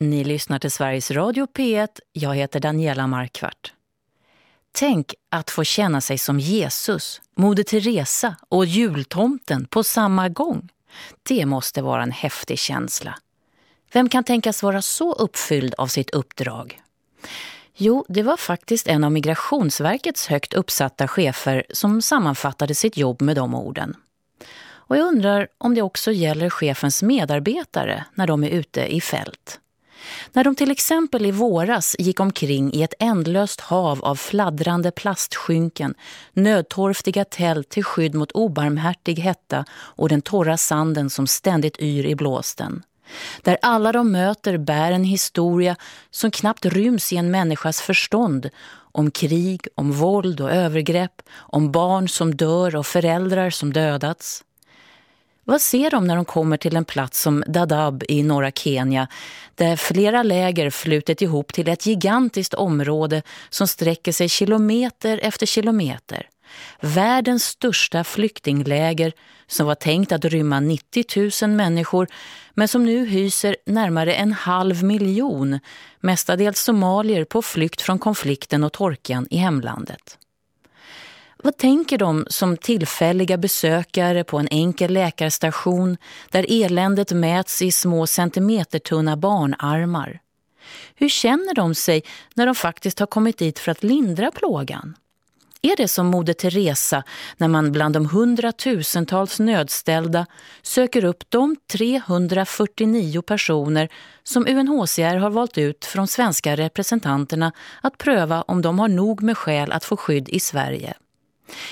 Ni lyssnar till Sveriges Radio P1. Jag heter Daniela Markvart. Tänk att få känna sig som Jesus, Moder Teresa och jultomten på samma gång. Det måste vara en häftig känsla. Vem kan tänkas vara så uppfylld av sitt uppdrag? Jo, det var faktiskt en av Migrationsverkets högt uppsatta chefer som sammanfattade sitt jobb med de orden. Och jag undrar om det också gäller chefens medarbetare när de är ute i fält. När de till exempel i våras gick omkring i ett ändlöst hav av fladdrande plastskynken, nödtorftiga tält till skydd mot obarmhärtig hetta och den torra sanden som ständigt yr i blåsten. Där alla de möter bär en historia som knappt ryms i en människas förstånd om krig, om våld och övergrepp, om barn som dör och föräldrar som dödats. Vad ser de när de kommer till en plats som Dadaab i norra Kenya där flera läger flutit ihop till ett gigantiskt område som sträcker sig kilometer efter kilometer? Världens största flyktingläger som var tänkt att rymma 90 000 människor men som nu hyser närmare en halv miljon, mestadels somalier på flykt från konflikten och torkan i hemlandet. Vad tänker de som tillfälliga besökare på en enkel läkarstation där eländet mäts i små centimetertunna barnarmar? Hur känner de sig när de faktiskt har kommit dit för att lindra plågan? Är det som Moder Teresa när man bland de hundratusentals nödställda söker upp de 349 personer som UNHCR har valt ut från svenska representanterna att pröva om de har nog med skäl att få skydd i Sverige?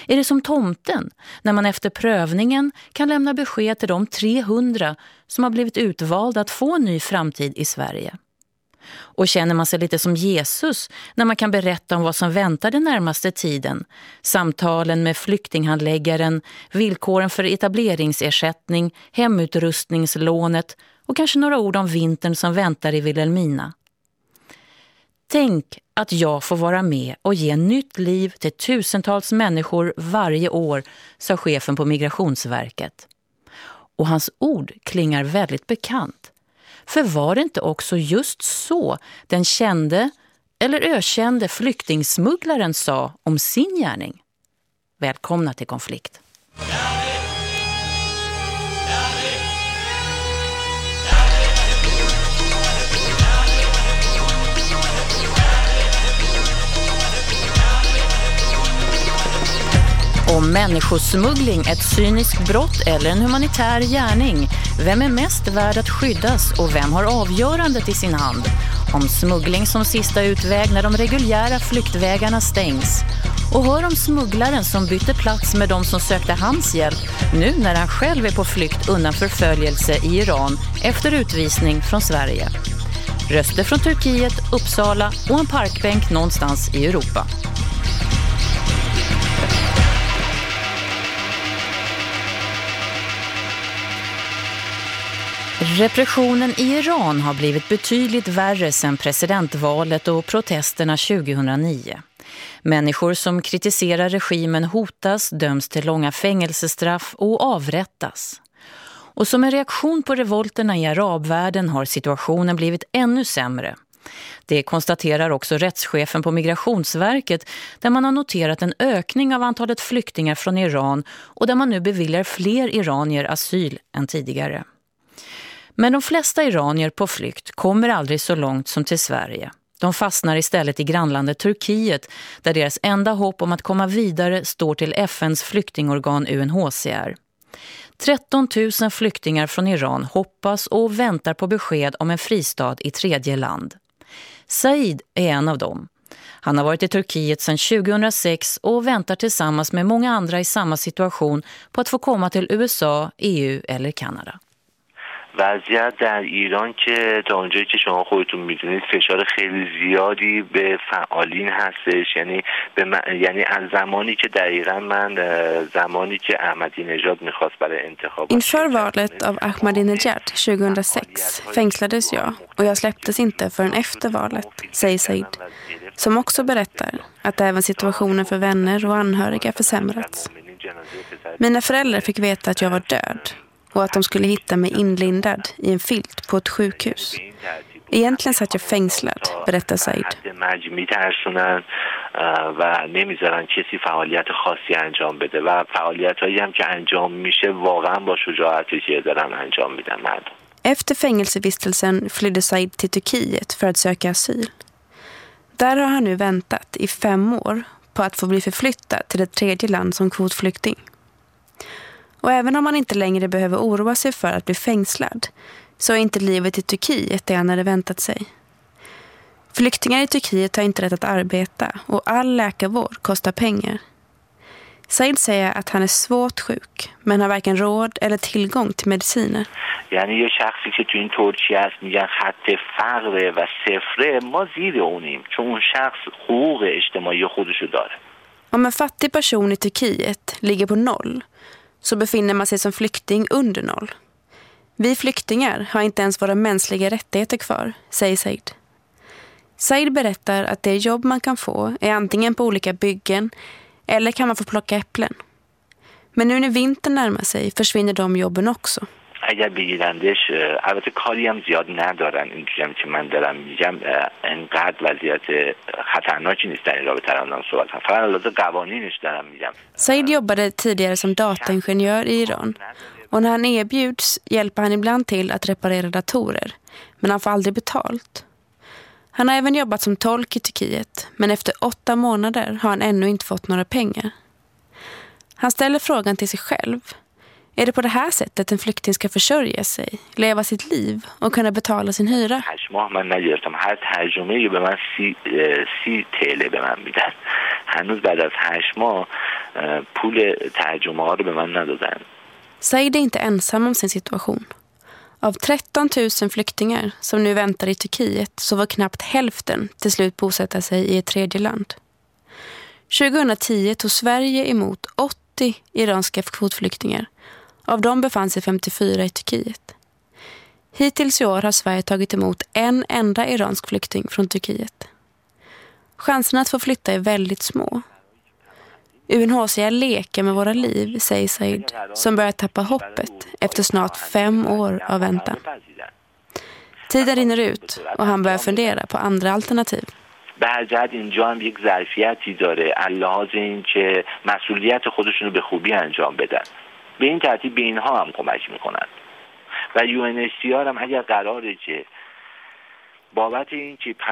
Är det som tomten när man efter prövningen kan lämna besked till de 300 som har blivit utvalda att få en ny framtid i Sverige? Och känner man sig lite som Jesus när man kan berätta om vad som väntar den närmaste tiden? Samtalen med flyktinghandläggaren, villkoren för etableringsersättning, hemutrustningslånet och kanske några ord om vintern som väntar i Vilhelmina. Tänk att jag får vara med och ge nytt liv till tusentals människor varje år, sa chefen på Migrationsverket. Och hans ord klingar väldigt bekant. För var det inte också just så den kände eller ökände flyktingsmugglaren sa om sin gärning? Välkomna till konflikt. Om människosmuggling ett cyniskt brott eller en humanitär gärning. Vem är mest värd att skyddas och vem har avgörandet i sin hand? Om smuggling som sista utväg när de reguljära flyktvägarna stängs. Och hör om smugglaren som bytte plats med de som sökte hans hjälp nu när han själv är på flykt undan förföljelse i Iran efter utvisning från Sverige. Röster från Turkiet, Uppsala och en parkbänk någonstans i Europa. Repressionen i Iran har blivit betydligt värre sedan presidentvalet och protesterna 2009. Människor som kritiserar regimen hotas, döms till långa fängelsestraff och avrättas. Och som en reaktion på revolterna i arabvärlden har situationen blivit ännu sämre. Det konstaterar också rättschefen på Migrationsverket där man har noterat en ökning av antalet flyktingar från Iran och där man nu beviljar fler iranier asyl än tidigare. Men de flesta iranier på flykt kommer aldrig så långt som till Sverige. De fastnar istället i grannlandet Turkiet där deras enda hopp om att komma vidare står till FNs flyktingorgan UNHCR. 13 000 flyktingar från Iran hoppas och väntar på besked om en fristad i tredje land. Said är en av dem. Han har varit i Turkiet sedan 2006 och väntar tillsammans med många andra i samma situation på att få komma till USA, EU eller Kanada. وضعیت در ایران که تا اونجایی که شما خودتون می‌دونید فشار خیلی زیادی به فعالین هستش. یعنی به یعنی از زمانی که دقیقا من زمانی که احمدی نژاد می‌خواست برای انتخاب این شور والت اف احمدی نژاد 2006 فنگسلدس یا او یا سلپتس اینته فرن افتر والت سی سید som också berättar att även situationen för vänner och anhöriga försämrats. Mina föräldrar fick veta att jag var död. och att de skulle hitta mig inlindad i en filt på ett sjukhus. Egentligen satt jag fängslad, berättar Said. و نمیذارن کسی فعالیت خاصی انجام بده و فعالیت هایی هم که انجام میشه واقعا با شجاعتی دارن انجام میدن مردم Efter fängelsevistelsen flydde Said till Turkiet för att söka asyl. Där har han nu väntat i fem år på att få bli förflyttad till ett tredje land som kvotflykting. Och även om man inte längre behöver oroa sig för att bli fängslad så är inte livet i Turkiet det han hade väntat sig. Flyktingar i Turkiet har inte rätt att arbeta och all läkarvård kostar pengar. Said säger att han är svårt sjuk men har varken råd eller tillgång till mediciner. یعنی یه شخصی که تو این ترکیه هست میگن خط فقره و صفره ما زیر اونیم چون اون شخص حقوق اجتماعی خودشو داره Om en fattig person i Turkiet ligger på noll så befinner man sig som flykting under noll. Vi flyktingar har inte ens våra mänskliga rättigheter kvar, säger Said. Said berättar att det jobb man kan få är antingen på olika byggen eller kan man få plocka äpplen. Men nu när vintern närmar sig försvinner de jobben också. اگر بگیرندش البته کاری هم زیاد ندارن اینجوری که من دارم میگم انقدر وضعیت خطرناکی نیست در این رابطه دارم صحبت کنم فقط لازم قوانینش دارم میگم Said jobbade tidigare som dataingenjör i Iran och när han erbjuds hjälper han ibland till att reparera datorer men han får aldrig betalt. Han har även jobbat som tolk i Turkiet men efter åtta månader har han ännu inte fått några pengar. Han ställer frågan till sig själv. är det på det här sättet en flykting ska försörja sig, leva sitt liv och kunna betala sin hyra? Said är inte ensam om sin situation. Av 13 000 flyktingar som nu väntar i Turkiet så var knappt hälften till slut bosätta sig i ett tredje land. 2010 tog Sverige emot 80 iranska kvotflyktingar. Av dem befann sig 54 i Turkiet. Hittills i år har Sverige tagit emot en enda iransk flykting från Turkiet. Chanserna att få flytta är väldigt små. UNHCR leker med våra liv, säger Said, som börjar tappa hoppet efter snart fem år av väntan. Tiden rinner ut och han börjar fundera på andra alternativ. به هر جهت اینجا هم یک ظرفیتی داره لحاظ این که مسئولیت خودشون رو به خوبی انجام بدن به این ترتیب به اینها هم کمک میکنن و UNHCR هم اگر قراره که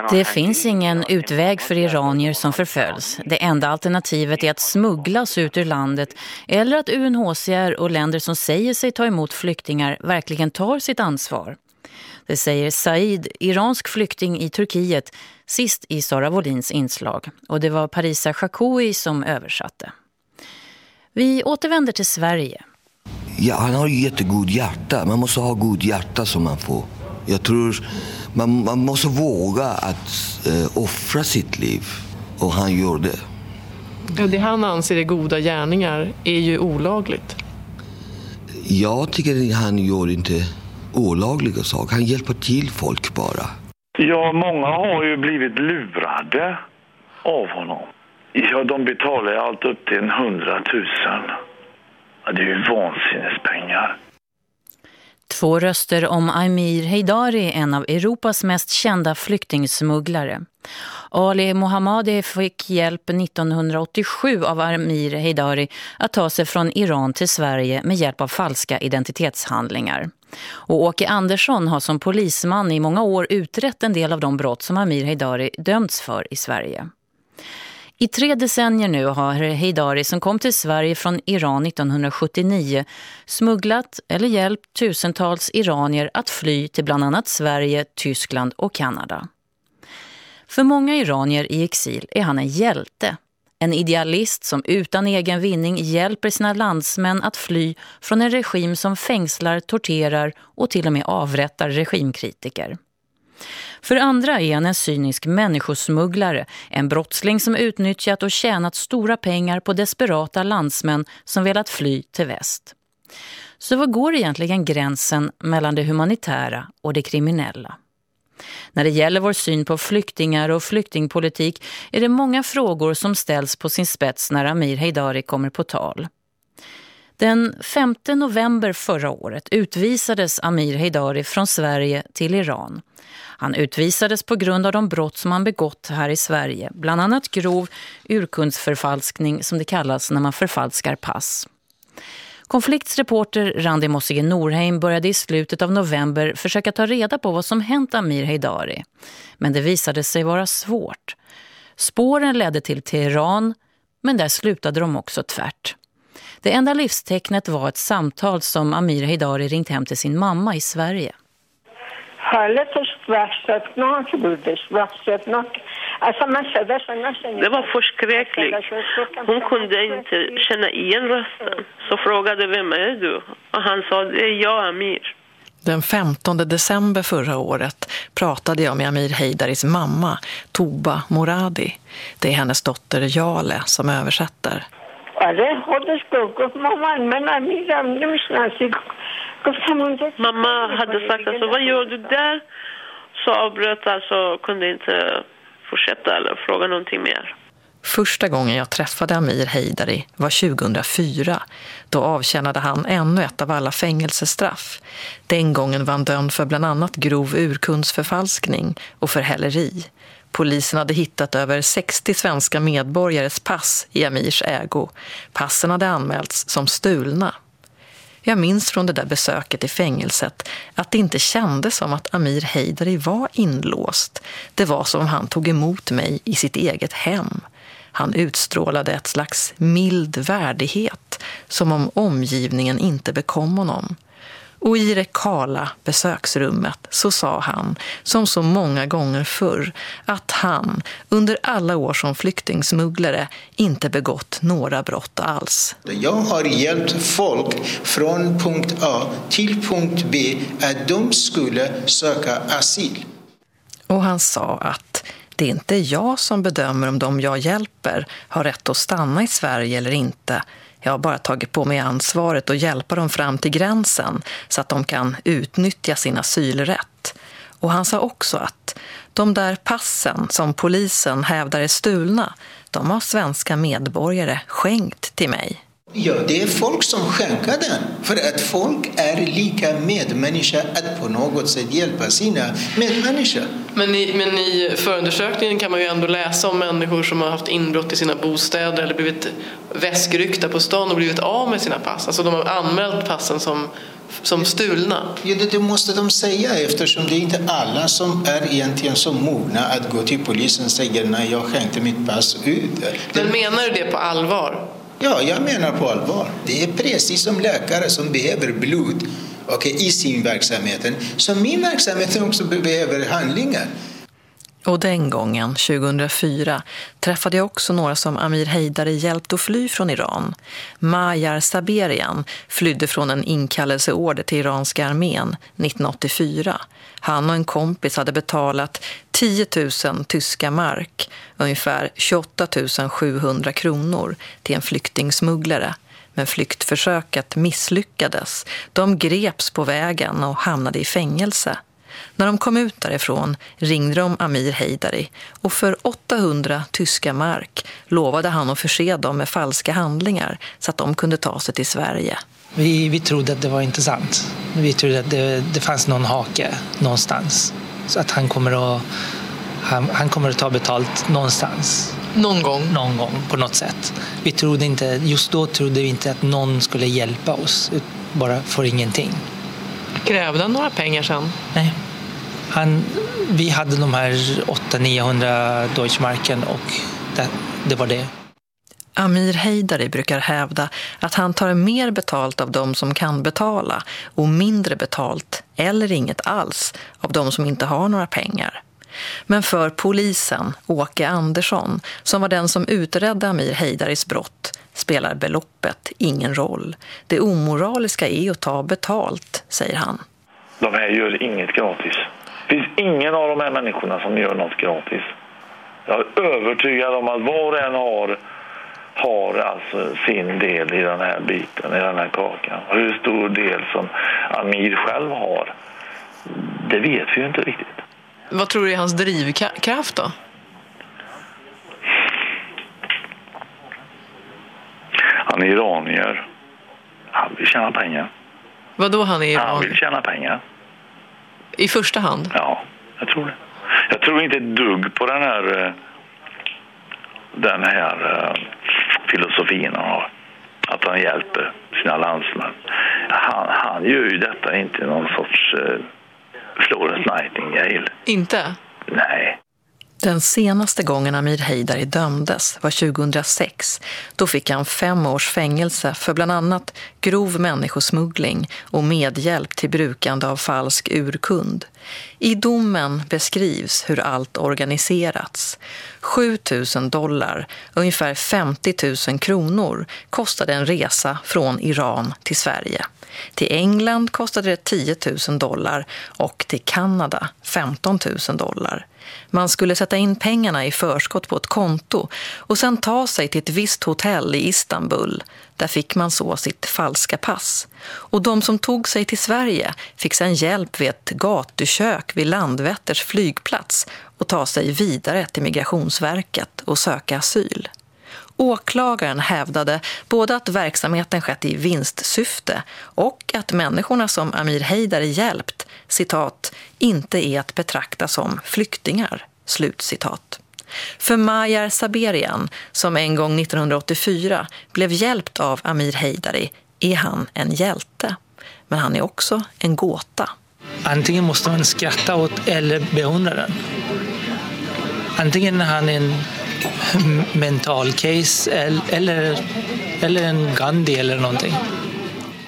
Det finns ingen utväg för iranier som förföljs. Det enda alternativet är att smugglas ut ur landet eller att UNHCR och länder som säger sig ta emot flyktingar verkligen tar sitt ansvar. Det säger Said, iransk flykting i Turkiet, sist i Sara Volins inslag. Och det var Parisa Chakoui som översatte. Vi återvänder till Sverige. Ja, han har ju jättegod hjärta. Man måste ha god hjärta som man får. Jag tror man, man måste våga att eh, offra sitt liv. Och han gör det. Ja, det han anser är goda gärningar är ju olagligt. Jag tycker att han gör inte olagliga saker. Han hjälper till folk bara. Ja, många har ju blivit lurade av honom. Ja, de betalar allt upp till en hundratusen. Ja, det är ju vansinnespengar. Två röster om Amir Heidari, en av Europas mest kända flyktingsmugglare. Ali Mohammadi fick hjälp 1987 av Amir Heidari att ta sig från Iran till Sverige med hjälp av falska identitetshandlingar. Och Åke Andersson har som polisman i många år utrett en del av de brott som Amir Heidari dömts för i Sverige. I tre decennier nu har Heidari som kom till Sverige från Iran 1979 smugglat eller hjälpt tusentals iranier att fly till bland annat Sverige, Tyskland och Kanada. För många iranier i exil är han en hjälte. En idealist som utan egen vinning hjälper sina landsmän att fly från en regim som fängslar, torterar och till och med avrättar regimkritiker. För andra är han en cynisk människosmugglare, en brottsling som utnyttjat och tjänat stora pengar på desperata landsmän som velat fly till väst. Så vad går egentligen gränsen mellan det humanitära och det kriminella? När det gäller vår syn på flyktingar och flyktingpolitik är det många frågor som ställs på sin spets när Amir Heidari kommer på tal. Den 5 november förra året utvisades Amir Heidari från Sverige till Iran. Han utvisades på grund av de brott som han begått här i Sverige, bland annat grov urkundsförfalskning som det kallas när man förfalskar pass. Konfliktsreporter Randi Mossige Norheim började i slutet av november försöka ta reda på vad som hänt Amir Heidari. Men det visade sig vara svårt. Spåren ledde till Teheran, men där slutade de också tvärt. Det enda livstecknet var ett samtal som Amir Heidari ringt hem till sin mamma i Sverige. Det var förskräckligt. Hon kunde inte känna igen rösten. Så frågade vem är du? Och han sa det är jag Amir. Den 15 december förra året pratade jag med Amir Heidaris mamma, Toba Moradi. Det är hennes dotter Jale som översätter. Mamma hade sagt alltså, vad gör du där? Så avbröt alltså, kunde inte fortsätta eller fråga någonting mer. Första gången jag träffade Amir Heidari var 2004. Då avtjänade han ännu ett av alla fängelsestraff. Den gången var han dömd för bland annat grov urkundsförfalskning och för häleri. Polisen hade hittat över 60 svenska medborgares pass i Amirs ägo. Passen hade anmälts som stulna. Jag minns från det där besöket i fängelset att det inte kändes som att Amir Heidari var inlåst. Det var som om han tog emot mig i sitt eget hem. Han utstrålade ett slags mild värdighet, som om omgivningen inte bekom honom. Och i det kala besöksrummet så sa han, som så många gånger förr, att han under alla år som flyktingsmugglare inte begått några brott alls. Jag har hjälpt folk från punkt A till punkt B att de skulle söka asyl. Och han sa att det är inte jag som bedömer om de jag hjälper har rätt att stanna i Sverige eller inte. Jag har bara tagit på mig ansvaret att hjälpa dem fram till gränsen så att de kan utnyttja sin asylrätt. Och han sa också att de där passen som polisen hävdar är stulna, de har svenska medborgare skänkt till mig. Ja, det är folk som skänker den. För att folk är lika medmänniska att på något sätt hjälpa sina medmänniskor. Men i, men i förundersökningen kan man ju ändå läsa om människor som har haft inbrott i sina bostäder eller blivit väskryckta på stan och blivit av med sina pass. Alltså de har anmält passen som, som stulna. Ja, det, det måste de säga eftersom det är inte alla som är egentligen så mogna att gå till polisen och säga nej, jag skänkte mitt pass ut. Men menar du det på allvar? Ja, jag menar på allvar. Det är precis som läkare som behöver blod okay, i sin verksamhet. Så min verksamhet också behöver handlingar. Och den gången, 2004, träffade jag också några som Amir Heidari hjälpt att fly från Iran. Majar Saberian flydde från en inkallelseorder till iranska armén 1984. Han och en kompis hade betalat 10 000 tyska mark, ungefär 28 700 kronor, till en flyktingsmugglare. Men flyktförsöket misslyckades. De greps på vägen och hamnade i fängelse. När de kom ut därifrån ringde de Amir Heidari och för 800 tyska mark lovade han att förse dem med falska handlingar så att de kunde ta sig till Sverige. Vi, vi trodde att det var intressant. Vi trodde att det, det fanns någon hake någonstans. Så att han kommer att, han, han kommer att ta betalt någonstans. Någon gång? Någon gång, på något sätt. Vi trodde inte, just då trodde vi inte att någon skulle hjälpa oss, bara för ingenting. Krävde han några pengar sen? Nej. Han, vi hade de här 800-900 Deutschmarken och det, det var det. Amir Heidari brukar hävda att han tar mer betalt av de som kan betala och mindre betalt, eller inget alls, av de som inte har några pengar. Men för polisen, Åke Andersson, som var den som utredde Amir Heidaris brott, spelar beloppet ingen roll. Det omoraliska är att ta betalt, säger han. De här gör inget gratis. Det finns ingen av de här människorna som gör något gratis. Jag är övertygad om att var och en har, har alltså sin del i den här biten, i den här kakan. Hur stor del som Amir själv har, det vet vi ju inte riktigt. Vad tror du är hans drivkraft då? Han är iranier. Han vill tjäna pengar. Vad då han är i Iran? Han vill tjäna pengar. I första hand? Ja, jag tror det. Jag tror inte ett dugg på den här, eh, den här uh, filosofin han har. Att han hjälper sina landsmän. Han, han gör ju detta inte någon sorts uh, Florence Nightingale. Inte? Nej. Den senaste gången Amir Heidari dömdes var 2006. Då fick han fem års fängelse för bland annat grov människosmuggling och medhjälp till brukande av falsk urkund. I domen beskrivs hur allt organiserats. 7 000 dollar, ungefär 50 000 kronor, kostade en resa från Iran till Sverige. Till England kostade det 10 000 dollar och till Kanada 15 000 dollar. Man skulle sätta in pengarna i förskott på ett konto och sen ta sig till ett visst hotell i Istanbul. Där fick man så sitt falska pass. Och de som tog sig till Sverige fick sedan hjälp vid ett gatukök vid Landvetters flygplats och ta sig vidare till Migrationsverket och söka asyl. Åklagaren hävdade både att verksamheten skett i vinstsyfte och att människorna som Amir Heidari hjälpt, citat, inte är att betrakta som flyktingar, slutcitat. För Majar Saberian, som en gång 1984 blev hjälpt av Amir Heidari, är han en hjälte. Men han är också en gåta. Antingen måste man skratta åt eller beundra den. Antingen är han en mental case eller, eller en Gandhi eller någonting.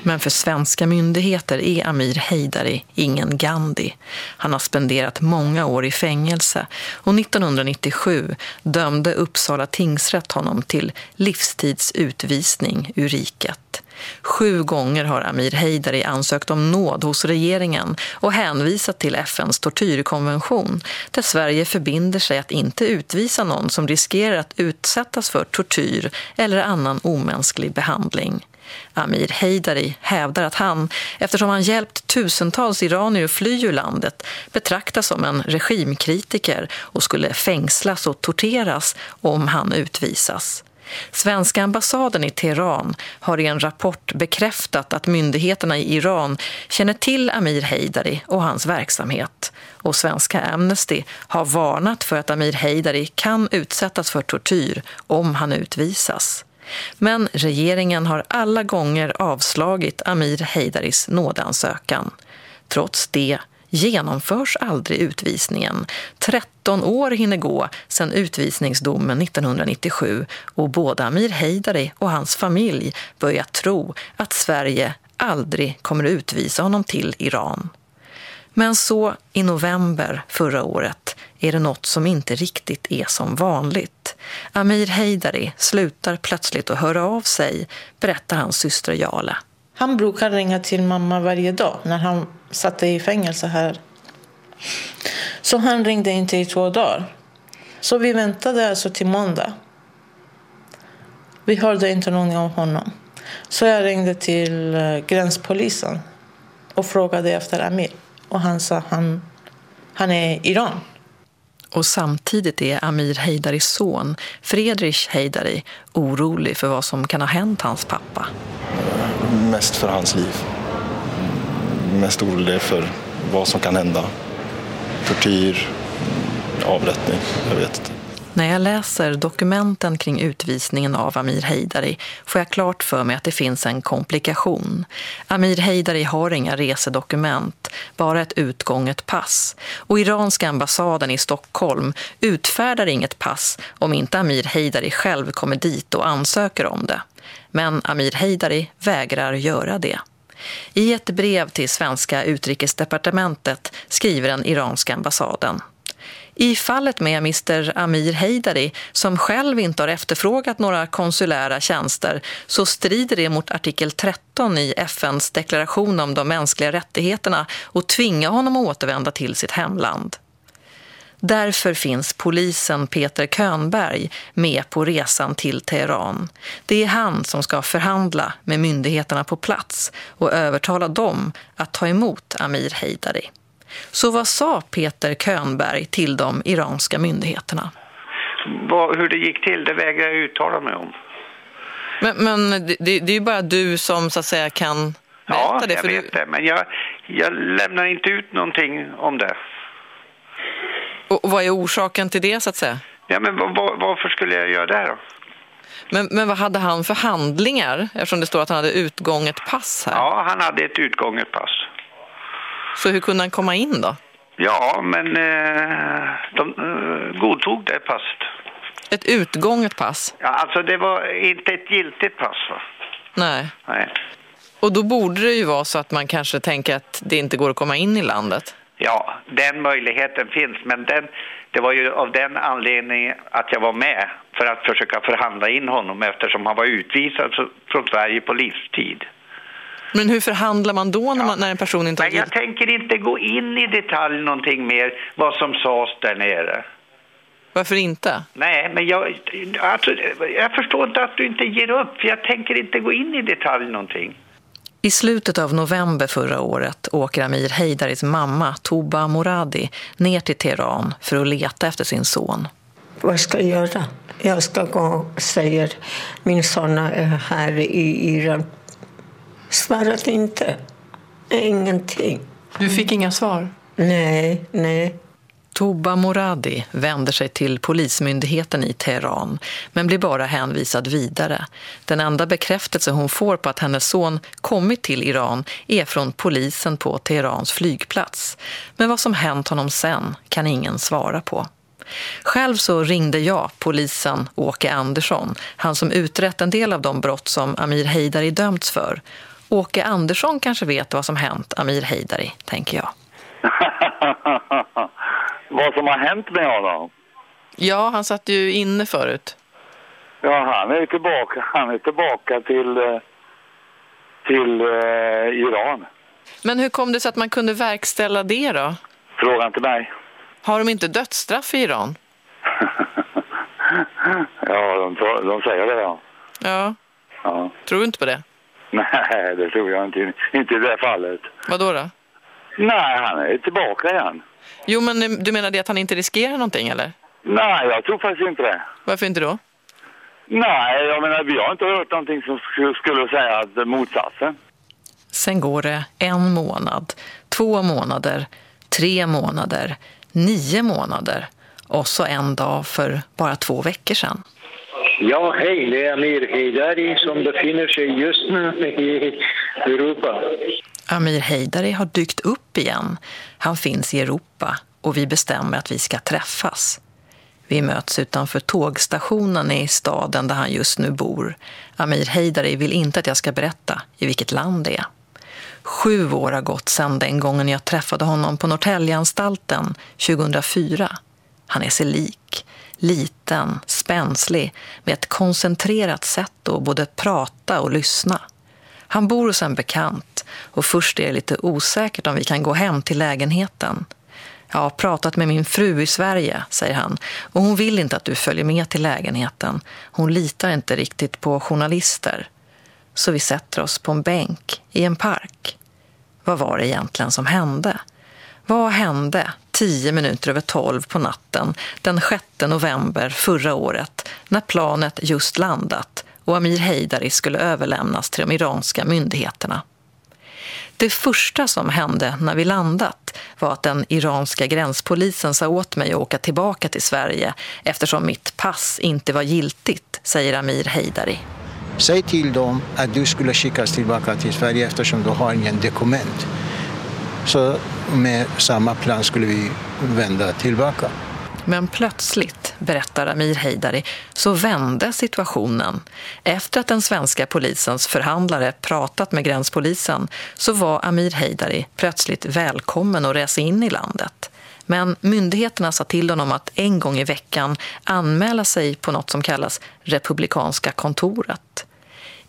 Men för svenska myndigheter är Amir Heidari ingen Gandhi. Han har spenderat många år i fängelse och 1997 dömde Uppsala tingsrätt honom till livstidsutvisning ur riket. Sju gånger har Amir Heidari ansökt om nåd hos regeringen och hänvisat till FNs tortyrkonvention där Sverige förbinder sig att inte utvisa någon som riskerar att utsättas för tortyr eller annan omänsklig behandling. Amir Heidari hävdar att han, eftersom han hjälpt tusentals iranier att fly ur landet, betraktas som en regimkritiker och skulle fängslas och torteras om han utvisas. Svenska ambassaden i Teheran har i en rapport bekräftat att myndigheterna i Iran känner till Amir Heidari och hans verksamhet. Och svenska Amnesty har varnat för att Amir Heidari kan utsättas för tortyr om han utvisas. Men regeringen har alla gånger avslagit Amir Heidaris nådansökan. Trots det genomförs aldrig utvisningen. 13 år hinner gå sedan utvisningsdomen 1997 och både Amir Heidari och hans familj börjar tro att Sverige aldrig kommer utvisa honom till Iran. Men så i november förra året är det något som inte riktigt är som vanligt. Amir Heidari slutar plötsligt att höra av sig, berättar hans syster Jala. Han brukar ringa till mamma varje dag när han satt i fängelse här. Så han ringde inte i två dagar. Så vi väntade alltså till måndag. Vi hörde inte någonting om honom. Så jag ringde till eh, gränspolisen och frågade efter Amir. Och han sa att han, han är i Iran. Och samtidigt är Amir Heidaris son, Fredrik Heidari, orolig för vad som kan ha hänt hans pappa. Mest för hans liv. Mest orolig för vad som kan hända. Tortyr, avrättning, jag vet inte. När jag läser dokumenten kring utvisningen av Amir Heidari får jag klart för mig att det finns en komplikation. Amir Heidari har inga resedokument, bara ett utgånget pass. Och iranska ambassaden i Stockholm utfärdar inget pass om inte Amir Heidari själv kommer dit och ansöker om det. Men Amir Heidari vägrar göra det. I ett brev till svenska utrikesdepartementet skriver den iranska ambassaden i fallet med Mr Amir Heidari, som själv inte har efterfrågat några konsulära tjänster, så strider det mot artikel 13 i FNs deklaration om de mänskliga rättigheterna och tvingar honom att återvända till sitt hemland. Därför finns polisen Peter Könberg med på resan till Teheran. Det är han som ska förhandla med myndigheterna på plats och övertala dem att ta emot Amir Heidari. Så vad sa Peter Könberg till de iranska myndigheterna? Hur det gick till, det vägrar jag uttala mig om. Men, men det, det är ju bara du som så att säga kan berätta ja, det. jag för vet du, det, men jag, jag lämnar inte ut någonting om det. och, vad är orsaken till det så att säga? Ja, men var, varför skulle jag göra det då? Men, men vad hade han för handlingar? Eftersom det står att han hade utgånget pass här. Ja, han hade ett utgånget pass. Så hur kunde han komma in då? Ja, men eh, de eh, godtog det passet. Ett utgånget pass? Ja, alltså det var inte ett giltigt pass va? Nej. Nej. Och då borde det ju vara så att man kanske tänker att det inte går att komma in i landet. Ja, den möjligheten finns, men den, det var ju av den anledningen att jag var med för att försöka förhandla in honom eftersom han var utvisad från Sverige på livstid. Men hur förhandlar man då när, man, när en person inte har Men jag tänker inte gå in i detalj någonting mer vad som sades där nere. Varför inte? Nej, men jag, alltså, jag förstår inte att du inte ger upp. för Jag tänker inte gå in i detalj någonting. I slutet av november förra året åker Amir Heidaris mamma, Toba Moradi, ner till Teheran för att leta efter sin son. Vad ska jag göra? Jag ska gå, säger min son är här i Iran. Svarade inte. Ingenting. Du fick inga svar? Nej, nej. Toba Moradi vänder sig till polismyndigheten i Teheran men blir bara hänvisad vidare. Den enda bekräftelse hon får på att hennes son kommit till Iran är från polisen på Teherans flygplats. Men vad som hänt honom sen kan ingen svara på. Själv så ringde jag polisen Åke Andersson, han som utrett en del av de brott som Amir Heidari dömts för. Åke Andersson kanske vet vad som hänt Amir Heidari, tänker jag. Vad som har hänt med honom? Ja, han satt ju inne förut. Ja, han är tillbaka, han är tillbaka till, eh, till eh, Iran. Men hur kom det sig att man kunde verkställa det då? Fråga inte mig. Har de inte dödsstraff i Iran? Ja, de, de säger det ja. Ja, ja. tror du inte på det? Nej, det tror jag inte. Inte i det fallet. Vad då då? Nej, han är tillbaka igen. Jo, men eh, du menar det att han inte riskerar någonting, eller? Nej, jag tror faktiskt inte det. Varför inte då? Nej, jag menar vi har inte hört någonting som sk- skulle säga att det är motsatsen. Sen går det en månad, två månader, tre månader, nio månader och så en dag för bara två veckor sedan. Ja, hej, det är Amir Heidari som befinner sig just nu i Europa. Amir Heidari har dykt upp igen. Han finns i Europa och vi bestämmer att vi ska träffas. Vi möts utanför tågstationen i staden där han just nu bor. Amir Heidari vill inte att jag ska berätta i vilket land det är. Sju år har gått sedan den gången jag träffade honom på Norrtäljeanstalten 2004. Han är sig lik. Liten, spänslig, med ett koncentrerat sätt att både prata och lyssna. Han bor hos en bekant och först är det lite osäkert om vi kan gå hem till lägenheten. Jag har pratat med min fru i Sverige, säger han, och hon vill inte att du följer med till lägenheten. Hon litar inte riktigt på journalister. Så vi sätter oss på en bänk i en park. Vad var det egentligen som hände? Vad hände tio minuter över tolv på natten den 6 november förra året när planet just landat och Amir Heidari skulle överlämnas till de iranska myndigheterna? Det första som hände när vi landat var att den iranska gränspolisen sa åt mig att åka tillbaka till Sverige eftersom mitt pass inte var giltigt, säger Amir Heidari. Säg till dem att du skulle skickas tillbaka till Sverige eftersom du har ingen dokument. Så med samma plan skulle vi vända tillbaka. Men plötsligt, berättar Amir Heidari, så vände situationen. Efter att den svenska polisens förhandlare pratat med gränspolisen så var Amir Heidari plötsligt välkommen att resa in i landet. Men myndigheterna sa till honom att en gång i veckan anmäla sig på något som kallas Republikanska kontoret.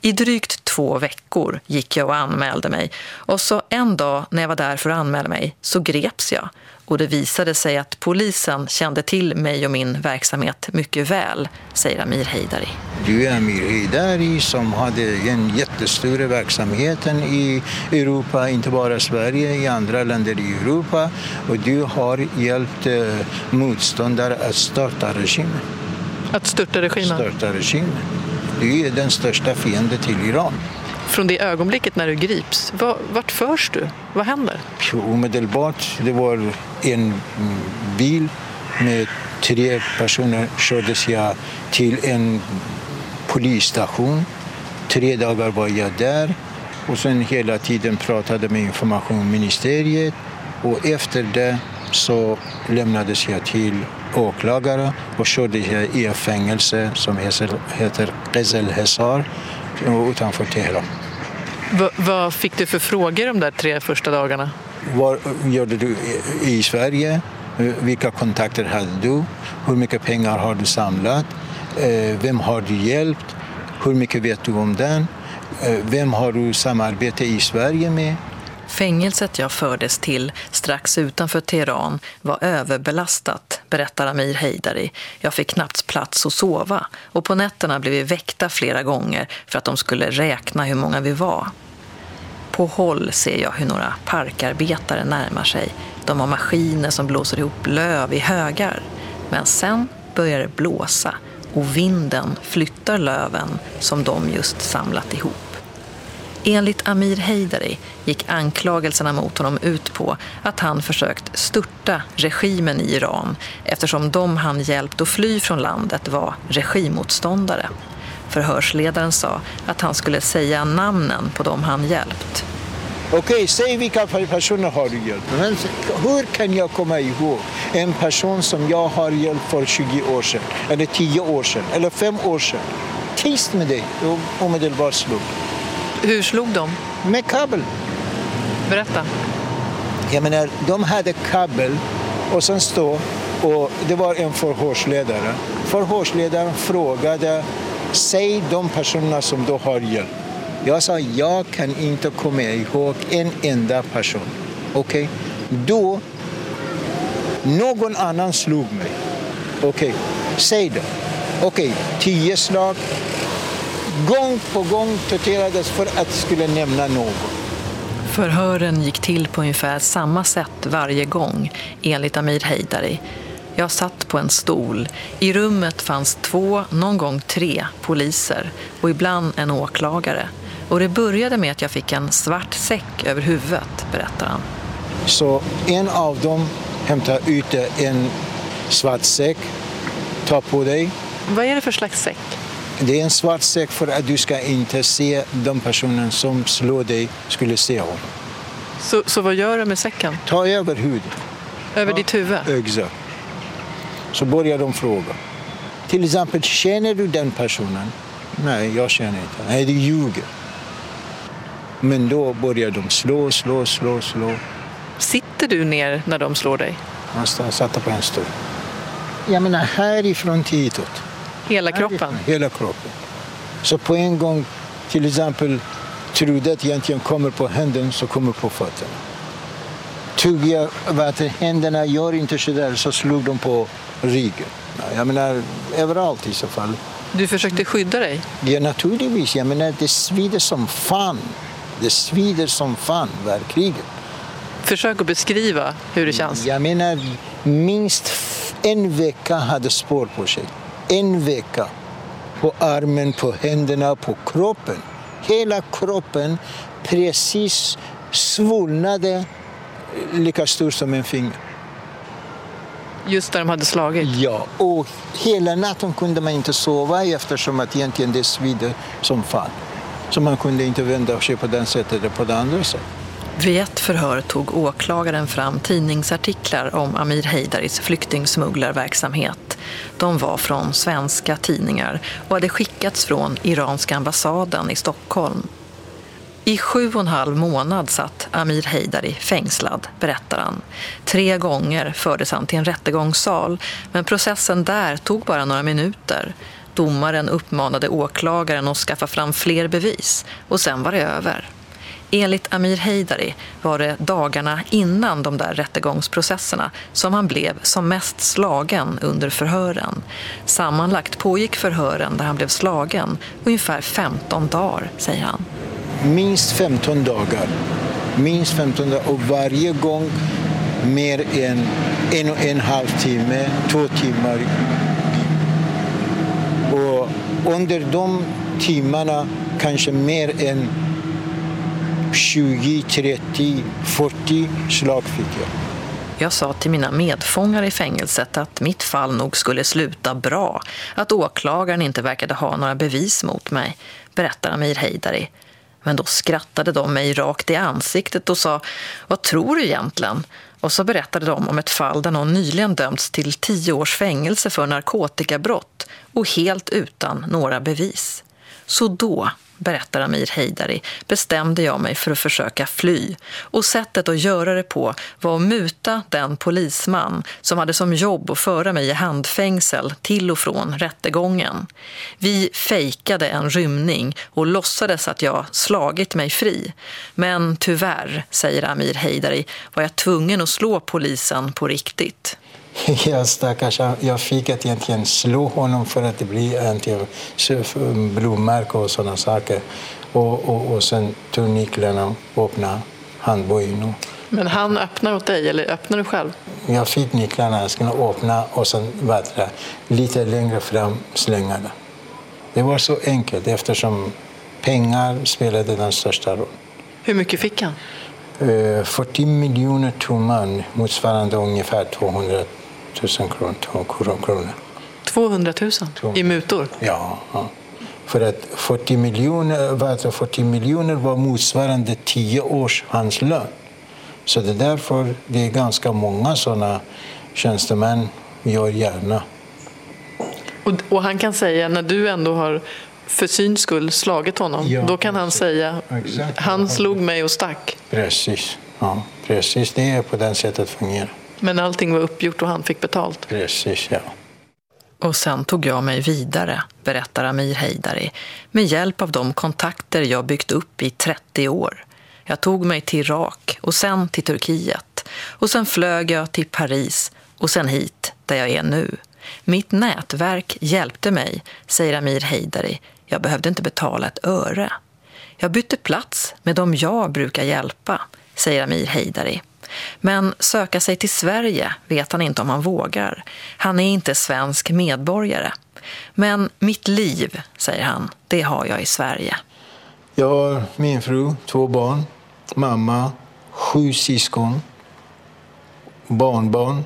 I drygt två veckor gick jag och anmälde mig och så en dag när jag var där för att anmäla mig så greps jag och det visade sig att polisen kände till mig och min verksamhet mycket väl, säger Amir Heidari. Du är Amir Heidari som hade en jättestor verksamhet i Europa, inte bara Sverige, i andra länder i Europa. Och du har hjälpt eh, motståndare att störta regimen. Att störta regimen? Störta regimen. Du är den största fienden till Iran. Från det ögonblicket när du grips, vart förs du? Vad händer? Omedelbart, det var en bil med tre personer kördes jag till en polisstation. Tre dagar var jag där och sen hela tiden pratade med informationsministeriet och efter det så lämnades jag till åklagare och körde i ett fängelse som heter Gezel Hesar utanför Teheran. Va, vad fick du för frågor de där tre första dagarna? Vad gjorde du i Sverige? Vilka kontakter hade du? Hur mycket pengar har du samlat? Eh, vem har du hjälpt? Hur mycket vet du om den? Eh, vem har du samarbete i Sverige med? Fängelset jag fördes till strax utanför Teheran var överbelastat, berättar Amir Heidari. Jag fick knappt plats att sova och på nätterna blev vi väckta flera gånger för att de skulle räkna hur många vi var. På håll ser jag hur några parkarbetare närmar sig. De har maskiner som blåser ihop löv i högar. Men sen börjar det blåsa och vinden flyttar löven som de just samlat ihop. Enligt Amir Heidari gick anklagelserna mot honom ut på att han försökt störta regimen i Iran eftersom de han hjälpt att fly från landet var regimmotståndare. Förhörsledaren sa att han skulle säga namnen på de han hjälpt. Okej, okay, säg vilka personer har du hjälpt. Men hur kan jag komma ihåg en person som jag har hjälpt för 20 år sedan, eller 10 år sedan, eller 5 år sedan? Tyst med dig och omedelbart slog. Hur slog de? Med kabel. Berätta. Jag menar, de hade kabel och sen stod och det var en förhörsledare. Förhörsledaren frågade, säg de personerna som du har hjälpt. Jag sa, jag kan inte komma ihåg en enda person. Okej? Okay? Då, någon annan slog mig. Okej, okay. säg det. Okej, okay. tio slag, gång på gång torterades för att skulle nämna någon. Förhören gick till på ungefär samma sätt varje gång, enligt Amir Heidari. Jag satt på en stol. I rummet fanns två, någon gång tre, poliser och ibland en åklagare. Och det började med att jag fick en svart säck över huvudet, berättar han. Så en av dem hämtar ut en svart säck, tar på dig. Vad är det för slags säck? Det är en svart säck för att du ska inte se de personer som slår dig skulle se honom. Så, så vad gör du med säcken? Ta över huvudet. Över ja. ditt huvud? Exakt. Så börjar de fråga. Till exempel, känner du den personen? Nej, jag känner inte. Nej, du ljuger. Men då börjar de slå, slå, slå, slå. Sitter du ner när de slår dig? Jag satt på en stol. Jag menar härifrån hitåt. Hela kroppen? Hela kroppen. Så på en gång, till exempel, trodde att egentligen kommer på händerna så kommer på fötterna. Tog jag vad händerna gör inte så där så slog de på ryggen. Jag menar överallt i så fall. Du försökte skydda dig? Ja, naturligtvis. Jag menar det svider som fan. Det svider som fan, verkligen. Försök att beskriva hur det känns. Jag menar minst en vecka hade spår på sig en vecka på armen, på händerna, på kroppen. Hela kroppen precis svullnade lika stor som en finger. Just där de hade slagit? Ja, och hela natten kunde man inte sova eftersom att egentligen det svider som fan. Så man kunde inte vända sig på den sättet eller på det andra sättet. Vid ett förhör tog åklagaren fram tidningsartiklar om Amir Heidaris flyktingsmugglarverksamhet. De var från svenska tidningar och hade skickats från iranska ambassaden i Stockholm. I sju och en halv månad satt Amir Heidari fängslad, berättar han. Tre gånger fördes han till en rättegångssal, men processen där tog bara några minuter. Domaren uppmanade åklagaren att skaffa fram fler bevis och sen var det över. Enligt Amir Heidari var det dagarna innan de där rättegångsprocesserna som han blev som mest slagen under förhören. Sammanlagt pågick förhören där han blev slagen ungefär 15 dagar, säger han. Minst 15 dagar. Minst 15 dagar och varje gång mer än en och en halv timme, två timmar. Och under de timmarna kanske mer än 20, 30, 40 slag fick jag. Jag sa till mina medfångar i fängelset att mitt fall nog skulle sluta bra, att åklagaren inte verkade ha några bevis mot mig, berättar Amir Heidari. Men då skrattade de mig rakt i ansiktet och sa, vad tror du egentligen? Och så berättade de om ett fall där någon nyligen dömts till tio års fängelse för narkotikabrott och helt utan några bevis. Så då berättar Amir Heidari, bestämde jag mig för att försöka fly. Och sättet att göra det på var att muta den polisman som hade som jobb att föra mig i handfängsel till och från rättegången. Vi fejkade en rymning och låtsades att jag slagit mig fri. Men tyvärr, säger Amir Heidari, var jag tvungen att slå polisen på riktigt. Ja, stackars. Jag fick att egentligen slå honom för att det blir blodmärken och sådana saker. Och, och, och sen tog nycklarna och öppnade handbojen. Men han öppnar åt dig eller öppnar du själv? Jag fick nycklarna, jag skulle öppna och sen det, lite längre fram slänga det. Det var så enkelt eftersom pengar spelade den största roll. Hur mycket fick han? 40 eh, miljoner tummar motsvarande ungefär 200 000 kronor. 200 000 i mutor? Ja, ja. För att 40 miljoner, 40 miljoner var motsvarande 10 års hans lön. Så det är därför det är ganska många sådana tjänstemän gör gärna. Och, och, han kan säga, när du ändå har för syns skull slagit honom, ja, då kan han säga, exakt. han slog mig och stack. Precis, ja, precis. det är på det sättet det fungerar. Men allting var uppgjort och han fick betalt? Precis, ja. Och sen tog jag mig vidare, berättar Amir Heidari, med hjälp av de kontakter jag byggt upp i 30 år. Jag tog mig till Irak och sen till Turkiet. Och sen flög jag till Paris och sen hit, där jag är nu. Mitt nätverk hjälpte mig, säger Amir Heidari. Jag behövde inte betala ett öre. Jag bytte plats med dem jag brukar hjälpa, säger Amir Heidari. Men söka sig till Sverige vet han inte om han vågar. Han är inte svensk medborgare. Men mitt liv, säger han, det har jag i Sverige. Jag har min fru, två barn, mamma, sju syskon, barnbarn.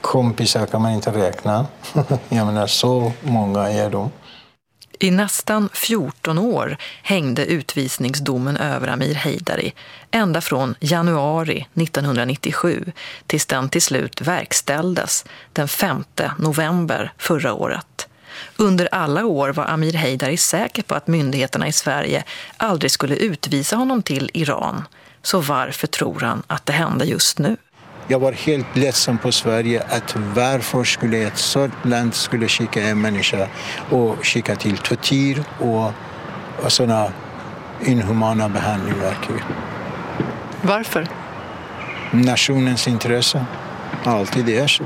Kompisar kan man inte räkna. Jag menar, så många är de. I nästan 14 år hängde utvisningsdomen över Amir Heidari ända från januari 1997 tills den till slut verkställdes den 5 november förra året. Under alla år var Amir Heidari säker på att myndigheterna i Sverige aldrig skulle utvisa honom till Iran. Så varför tror han att det hände just nu? Jag var helt ledsen på Sverige att varför skulle ett sådant land skulle skicka en människa och skicka till tortyr och, och sådana inhumana behandlingar. Varför? Nationens intresse. Alltid är så.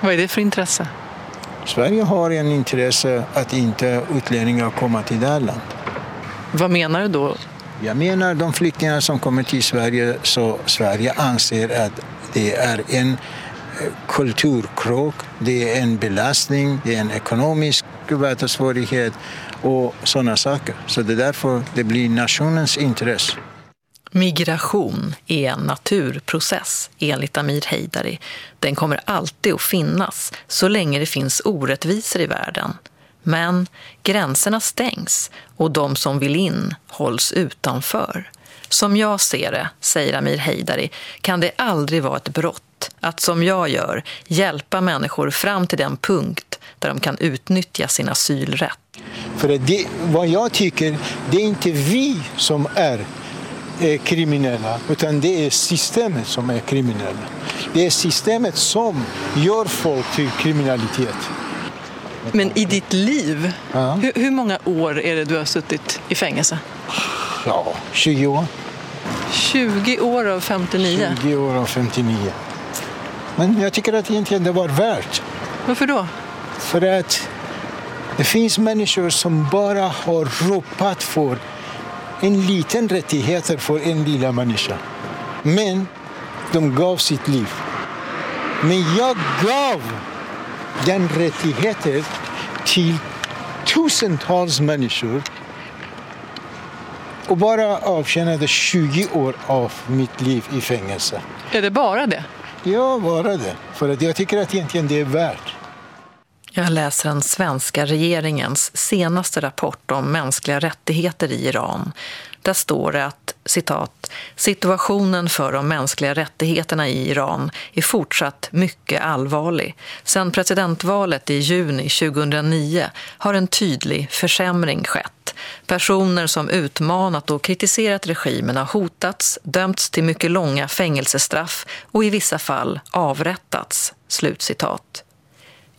Vad är det för intresse? Sverige har en intresse att inte utlänningar kommer till det här landet. Vad menar du då? Jag menar de flyktingar som kommer till Sverige så Sverige anser att det är en eh, kulturkrock, det är en belastning, det är en ekonomisk svårighet och sådana saker. Så det är därför det blir nationens intresse. Migration är en naturprocess, enligt Amir Heidari. Den kommer alltid att finnas, så länge det finns orättvisor i världen. Men gränserna stängs och de som vill in hålls utanför. Som jag ser det, säger Amir Heidari, kan det aldrig vara ett brott att som jag gör hjälpa människor fram till den punkt där de kan utnyttja sin asylrätt. För det, vad jag tycker, det är inte vi som är eh, kriminella, utan det är systemet som är kriminella. Det är systemet som gör folk till kriminalitet. Men i ditt liv, ja. hur, hur många år är det du har suttit i fängelse? Ja, 20 år. 20 år av 59? 20 år av 59. Men jag tycker att egentligen det var värt. Varför då? För att det finns människor som bara har ropat för en liten rättighet för en lilla människa. Men de gav sitt liv. Men jag gav den rättigheten till tusentals människor och bara avtjänade 20 år av mitt liv i fängelse. Är det bara det? Ja, bara det. För att jag tycker att egentligen det är värt. Jag läser den svenska regeringens senaste rapport om mänskliga rättigheter i Iran. Där står det att, citat, situationen för de mänskliga rättigheterna i Iran är fortsatt mycket allvarlig. Sedan presidentvalet i juni 2009 har en tydlig försämring skett. Personer som utmanat och kritiserat regimen har hotats, dömts till mycket långa fängelsestraff och i vissa fall avrättats. Slutcitat.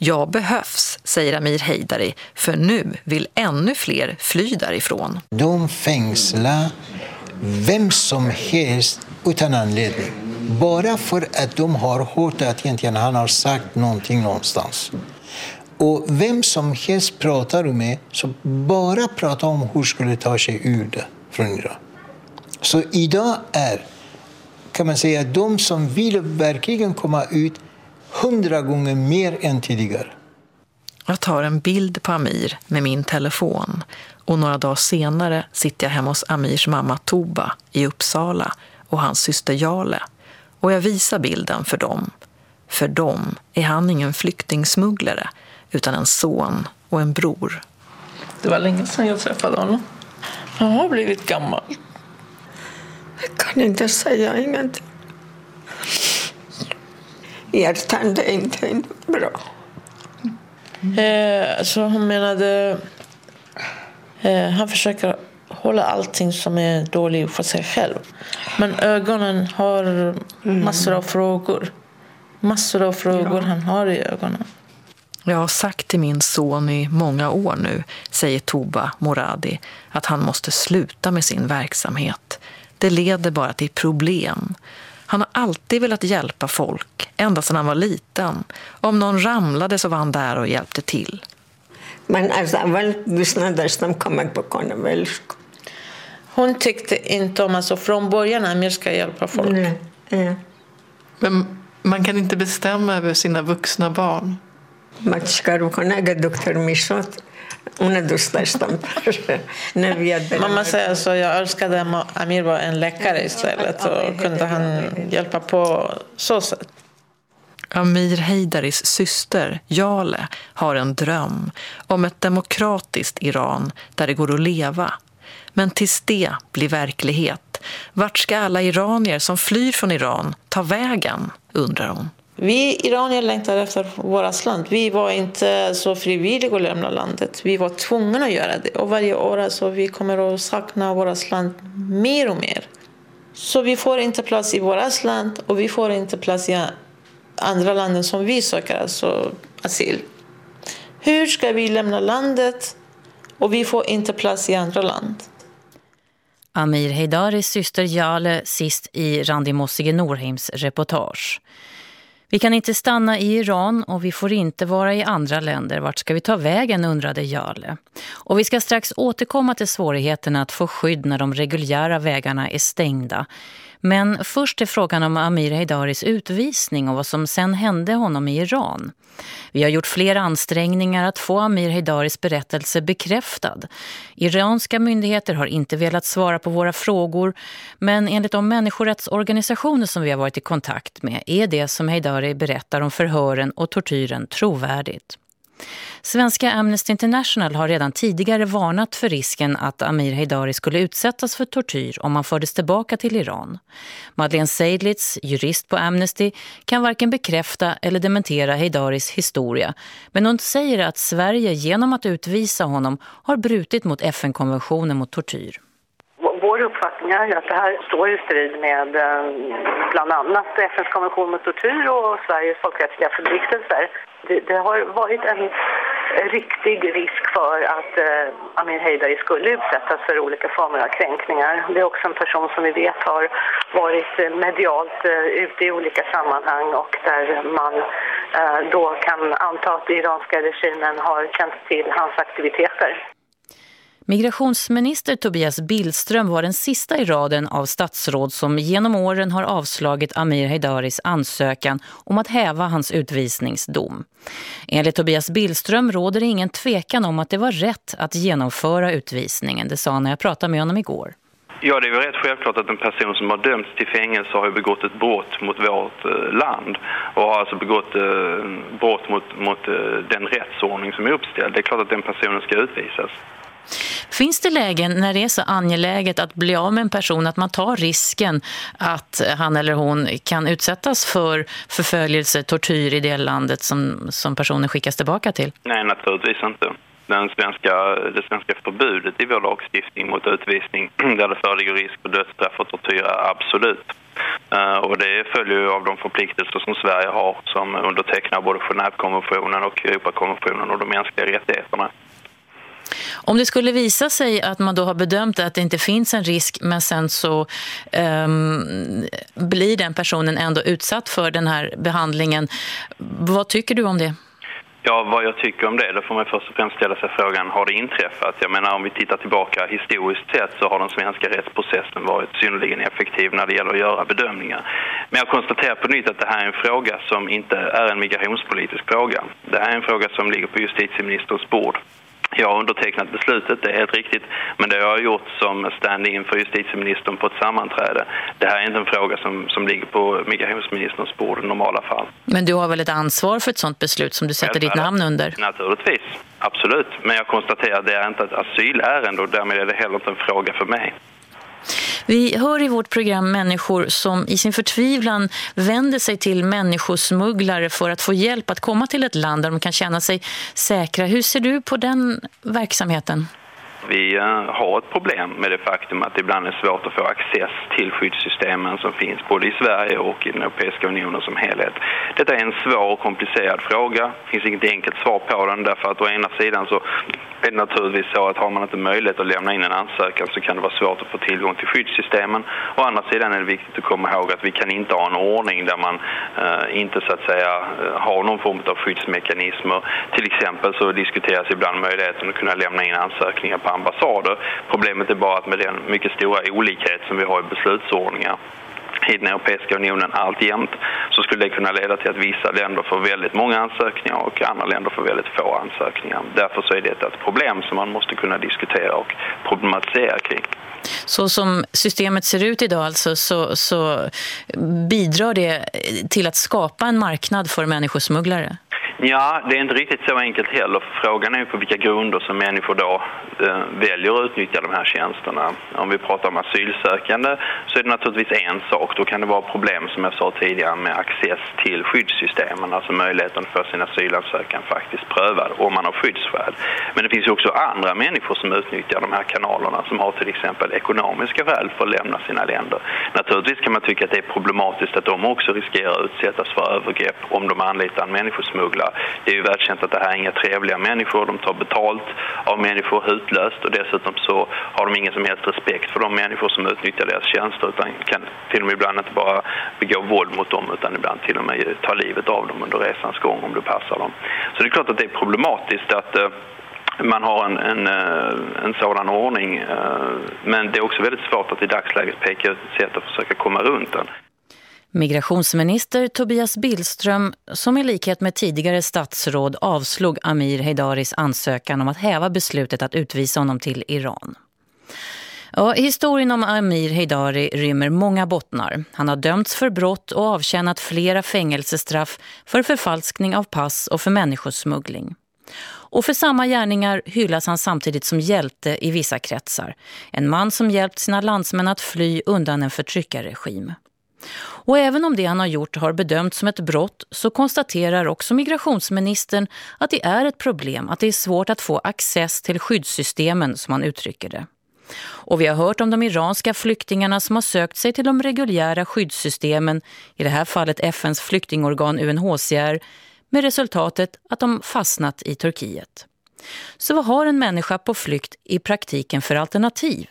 Jag behövs, säger Amir Heidari, för nu vill ännu fler fly därifrån. De fängslar vem som helst utan anledning. Bara för att de har hört att egentligen han har sagt någonting någonstans. Och vem som helst pratar du med, så bara prata om hur skulle ta sig ur det från Iran. Så idag är, kan man säga, de som vill verkligen komma ut hundra gånger mer än tidigare. Jag tar en bild på Amir med min telefon och några dagar senare sitter jag hemma hos Amirs mamma Toba i Uppsala och hans syster Jale och jag visar bilden för dem. För dem är han ingen flyktingsmugglare utan en son och en bror. Det var länge sedan jag träffade honom. Han har blivit gammal. Jag kan inte säga ingenting. Hjärtan är inte, inte bra. Eh, alltså hon menade... Eh, han försöker hålla allting som är dåligt för sig själv. Men ögonen har massor av frågor. Massor av frågor ja. han har i ögonen. Jag har sagt till min son i många år nu, säger Toba Moradi, att han måste sluta med sin verksamhet. Det leder bara till problem. Han har alltid velat hjälpa folk, ända sedan han var liten. Om någon ramlade så var han där och hjälpte till. Men alltså, väl lyssnade de kommer på honom Hon tyckte inte om, alltså från början, Amir ska hjälpa folk. Nej. Ja. Men man kan inte bestämma över sina vuxna barn. doktor Mishot. Una dos Mamma säger så, jag önskade att Amir var en läkare istället och kunde han hjälpa på så sätt. Amir Heidaris syster, Jale, har en dröm om ett demokratiskt Iran där det går att leva. Men tills det blir verklighet, vart ska alla iranier som flyr från Iran ta vägen, undrar hon. Vi iranier längtar efter vårt land. Vi var inte så frivilliga att lämna landet. Vi var tvungna att göra det. Och varje år alltså, vi kommer att sakna vårt land mer och mer. Så vi får inte plats i vårt land och vi får inte plats i andra länder som vi söker alltså asyl. Hur ska vi lämna landet och vi får inte plats i andra land? Amir Heidaris syster Jale sist i Randi Mossige Norheims reportage. Vi kan inte stanna i Iran och vi får inte vara i andra länder. Vart ska vi ta vägen, undrade Jarle. Och vi ska strax återkomma till svårigheterna att få skydd när de reguljära vägarna är stängda. Men först är frågan om Amir Heidaris utvisning och vad som sen hände honom i Iran. Vi har gjort flera ansträngningar att få Amir Heidaris berättelse bekräftad. Iranska myndigheter har inte velat svara på våra frågor men enligt de människorättsorganisationer som vi har varit i kontakt med är det som Heidari berättar om förhören och tortyren trovärdigt. Svenska Amnesty International har redan tidigare varnat för risken att Amir Heidari skulle utsättas för tortyr om han fördes tillbaka till Iran. Madeleine Seidlitz, jurist på Amnesty, kan varken bekräfta eller dementera Heidaris historia. Men hon säger att Sverige genom att utvisa honom har brutit mot FN-konventionen mot tortyr. Vår uppfattning är att det här står i strid med eh, bland annat FNs konvention mot tortyr och Sveriges folkrättsliga förpliktelser det, det, har varit en riktig risk för att eh, Amir Heidari skulle utsättas för olika former av kränkningar. Det är också en person som vi vet har varit eh, medialt eh, ute i olika sammanhang och där man eh, då kan anta att den iranska regimen har känt till hans aktiviteter. Migrationsminister Tobias Billström var den sista i raden av statsråd som genom åren har avslagit Amir Heidaris ansökan om att häva hans utvisningsdom. Enligt Tobias Billström råder det ingen tvekan om att det var rätt att genomföra utvisningen. Det sa han när jag pratade med honom igår. Ja, det är väl rätt självklart att en person som har dömts till fängelse har begått ett brott mot vårt eh, land och har alltså begått eh, brott mot, mot eh, den rättsordning som är uppställd. Det är klart att den personen ska utvisas. Finns det lägen när det är så angeläget att bli av med en person att man tar risken att han eller hon kan utsättas för förföljelse, tortyr i det landet som, som personen skickas tillbaka till? Nej, naturligtvis inte. Den svenska, det svenska förbudet i vår lagstiftning mot utvisning där det föreligger risk för dödsstraff och tortyr är absolut. Eh, och det följer av de förpliktelser som Sverige har som undertecknar både Genèvekonventionen och Europakonventionen och de mänskliga rättigheterna. Om det skulle visa sig att man då har bedömt att det inte finns en risk men sen så um, blir den personen ändå utsatt för den här behandlingen. Vad tycker du om det? Ja, vad jag tycker om det, då får man först och främst ställa sig frågan, har det inträffat? Jag menar, om vi tittar tillbaka historiskt sett så har den svenska rättsprocessen varit synnerligen effektiv när det gäller att göra bedömningar. Men jag konstaterar på nytt att det här är en fråga som inte är en migrationspolitisk fråga. Det här är en fråga som ligger på justitieministerns bord. Jag har undertecknat beslutet, det är helt riktigt. Men det jag har gjort som stand-in för justitieministern på ett sammanträde. Det här är inte en fråga som, som ligger på migrationsministerns bord i normala fall. Men du har väl ett ansvar för ett sånt beslut som du sätter ditt namn under? Naturligtvis, absolut. Men jag konstaterar att det är inte ett asylärende och därmed är det heller inte en fråga för mig. Vi hör i vårt program människor som i sin förtvivlan vänder sig till människosmugglare för att få hjälp att komma till ett land där de kan känna sig säkra. Hur ser du på den verksamheten? Vi eh, har ett problem med det faktum att det ibland är svårt att få access till skyddssystemen som finns både i Sverige och i den Europeiska unionen som helhet. Detta är en svår och komplicerad fråga. Det finns inget enkelt svar på den därför att å ena sidan så är det naturligtvis så att har man inte möjlighet att lämna in en ansökan så kan det vara svårt att få tillgång till skyddssystemen. Å andra sidan är det viktigt att komma ihåg att vi kan inte ha en ordning där man eh, inte så att säga eh, har någon form av skyddsmekanismer. Till exempel så diskuteras ibland möjligheten att kunna lämna in ansökningar på ambassader. Problemet är bara att med den mycket stora olikhet som vi har i beslutsordningar i den Europeiska unionen alltjämt så skulle det kunna leda till att vissa länder får väldigt många ansökningar och andra länder får väldigt få ansökningar. Därför så är det ett problem som man måste kunna diskutera och problematisera kring. Så som systemet ser ut idag alltså så, så bidrar det till att skapa en marknad för människosmugglare? Ja, det är inte riktigt så enkelt heller. Frågan är på vilka grunder som människor då eh, väljer att utnyttja de här tjänsterna. Om vi pratar om asylsökande så är det naturligtvis en sak. Då kan det vara problem som jag sa tidigare med access till skyddssystemen. Alltså möjligheten för sin asylansökan faktiskt prövad om man har skyddsskäl. Men det finns ju också andra människor som utnyttjar de här kanalerna som har till exempel ekonomiska skäl för att lämna sina länder. Naturligtvis kan man tycka att det är problematiskt att de också riskerar att utsättas för övergrepp om de anlitar en människosmugglare det är ju välkänt att det här är inga trevliga människor. De tar betalt av människor hutlöst och dessutom så har de ingen som helst respekt för de människor som utnyttjar deras tjänster utan kan till och med ibland inte bara begå våld mot dem utan ibland till och med ta livet av dem under resans gång om det passar dem. Så det är klart att det är problematiskt att eh, man har en, en, eh, en sådan ordning. Eh, men det är också väldigt svårt att i dagsläget peka ut ett sätt att försöka komma runt den. Migrationsminister Tobias Billström, som i likhet med tidigare statsråd avslog Amir Heidaris ansökan om att häva beslutet att utvisa honom till Iran. Ja, historien om Amir Heidari rymmer många bottnar. Han har dömts för brott och avtjänat flera fängelsestraff för förfalskning av pass och för människosmuggling. Och för samma gärningar hyllas han samtidigt som hjälte i vissa kretsar. En man som hjälpt sina landsmän att fly undan en förtryckarregim. Och även om det han har gjort har bedömts som ett brott så konstaterar också migrationsministern att det är ett problem att det är svårt att få access till skyddssystemen som han uttrycker det. Och vi har hört om de iranska flyktingarna som har sökt sig till de reguljära skyddssystemen, i det här fallet FNs flyktingorgan UNHCR, med resultatet att de fastnat i Turkiet. Så vad har en människa på flykt i praktiken för alternativ?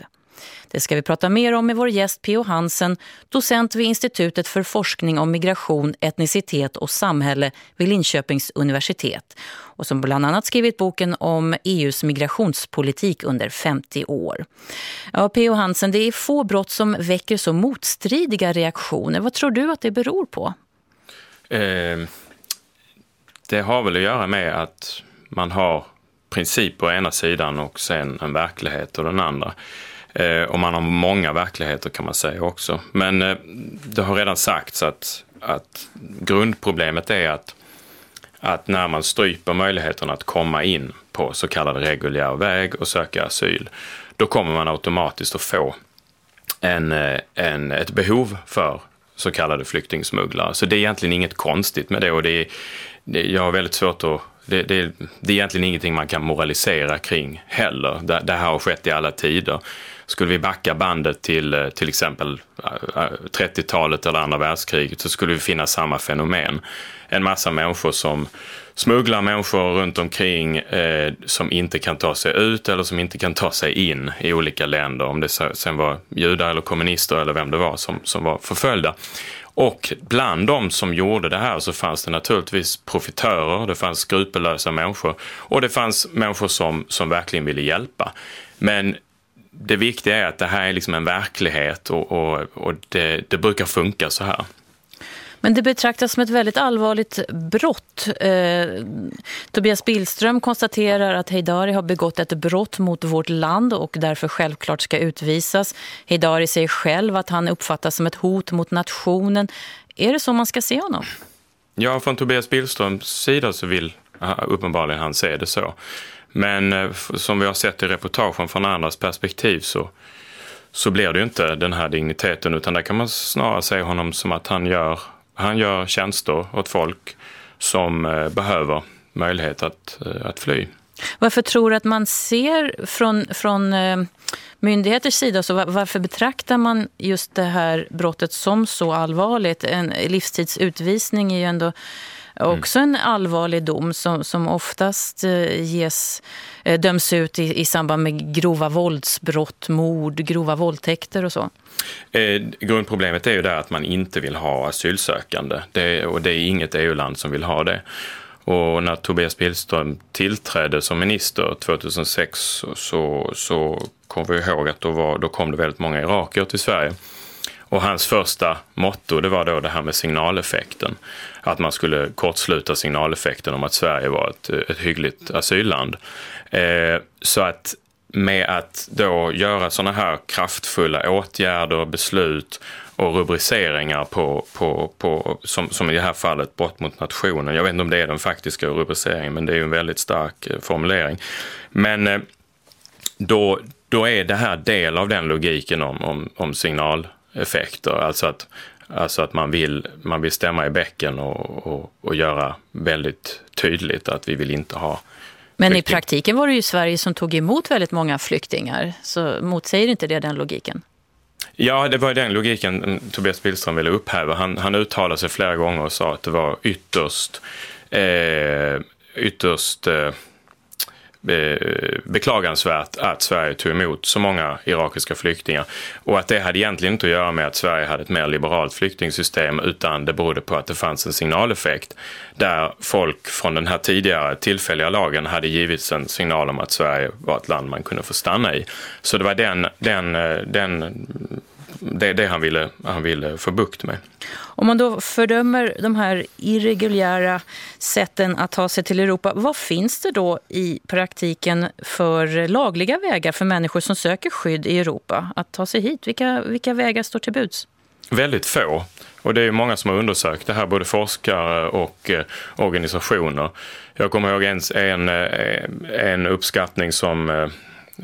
Det ska vi prata mer om med vår gäst P.O. Hansen, docent vid Institutet för forskning om migration, etnicitet och samhälle vid Linköpings universitet och som bland annat skrivit boken om EUs migrationspolitik under 50 år. Ja, P.O. Hansen, det är få brott som väcker så motstridiga reaktioner. Vad tror du att det beror på? Eh, det har väl att göra med att man har princip på ena sidan och sen en verklighet på den andra. Eh, och man har många verkligheter kan man säga också. Men eh, det har redan sagts att, att grundproblemet är att, att när man stryper möjligheterna att komma in på så kallad reguljär väg och söka asyl, då kommer man automatiskt att få en, eh, en, ett behov för så kallade flyktingsmugglare. Så det är egentligen inget konstigt med det och det är, det, jag har väldigt svårt att det, det, det, är egentligen ingenting man kan moralisera kring heller. Det, det här har skett i alla tider. Skulle vi backa bandet till eh, till exempel eh, eh, 30-talet eller andra världskriget så skulle vi finna samma fenomen. En massa människor som smugglar människor runt omkring eh, som inte kan ta sig ut eller som inte kan ta sig in i olika länder. Om det sen var judar eller kommunister eller vem det var som, som var förföljda. Och bland de som gjorde det här så fanns det naturligtvis profitörer, det fanns skrupellösa människor och det fanns människor som, som verkligen ville hjälpa. Men det viktiga är att det här är liksom en verklighet och, och, och det, det brukar funka så här. Men det betraktas som ett väldigt allvarligt brott. Eh, Tobias Billström konstaterar att Heidari har begått ett brott mot vårt land och därför självklart ska utvisas. Heidari säger själv att han uppfattas som ett hot mot nationen. Är det så man ska se honom? Ja, från Tobias Billströms sida så vill uppenbarligen han se det så. Men eh, som vi har sett i reportagen från andras perspektiv så, så blir det ju inte den här digniteten utan där kan man snarare se honom som att han gör han gör tjänster åt folk som eh, behöver möjlighet att, eh, att fly. Varför tror du att man ser från, från myndigheters sida, så varför betraktar man just det här brottet som så allvarligt? En livstidsutvisning är ju ändå också en allvarlig dom som, som oftast ges, döms ut i, i samband med grova våldsbrott, mord, grova våldtäkter och så. Eh, grundproblemet är ju där att man inte vill ha asylsökande det, och det är inget EU-land som vill ha det. Och när Tobias Billström tillträdde som minister 2006 så, så kom vi ihåg att då, var, då kom det väldigt många iraker till Sverige. Och hans första motto det var då det här med signaleffekten. Att man skulle kortsluta signaleffekten om att Sverige var ett, ett hyggligt asylland. Eh, så att med att då göra sådana här kraftfulla åtgärder, beslut och rubriceringar på, på, på, som, som i det här fallet brott mot nationen. Jag vet inte om det är den faktiska rubriceringen, men det är ju en väldigt stark eh, formulering. Men eh, då, då är det här del av den logiken om, om, om signaleffekter, alltså att, alltså att man, vill, man vill stämma i bäcken och, och, och göra väldigt tydligt att vi vill inte ha men i praktiken var det ju Sverige som tog emot väldigt många flyktingar. Så motsäger inte det den logiken? Ja, det var den logiken Tobias Billström ville upphäva. Han, han uttalade sig flera gånger och sa att det var ytterst, eh, ytterst eh, Eh, beklagansvärt att Sverige tog emot så många irakiska flyktingar och att det hade egentligen inte att göra med att Sverige hade ett mer liberalt flyktingsystem utan det berodde på att det fanns en signaleffekt där folk från den här tidigare tillfälliga lagen hade givits en signal om att Sverige var ett land man kunde få stanna i. Så det var den, den, eh, den det är det han ville, han ville få bukt med. Om man då fördömer de här irreguljära sätten att ta sig till Europa, vad finns det då i praktiken för lagliga vägar för människor som söker skydd i Europa att ta sig hit? Vilka, vilka vägar står till buds? Väldigt få. Och det är många som har undersökt det här, både forskare och eh, organisationer. Jag kommer ihåg en, en, eh, en uppskattning som eh,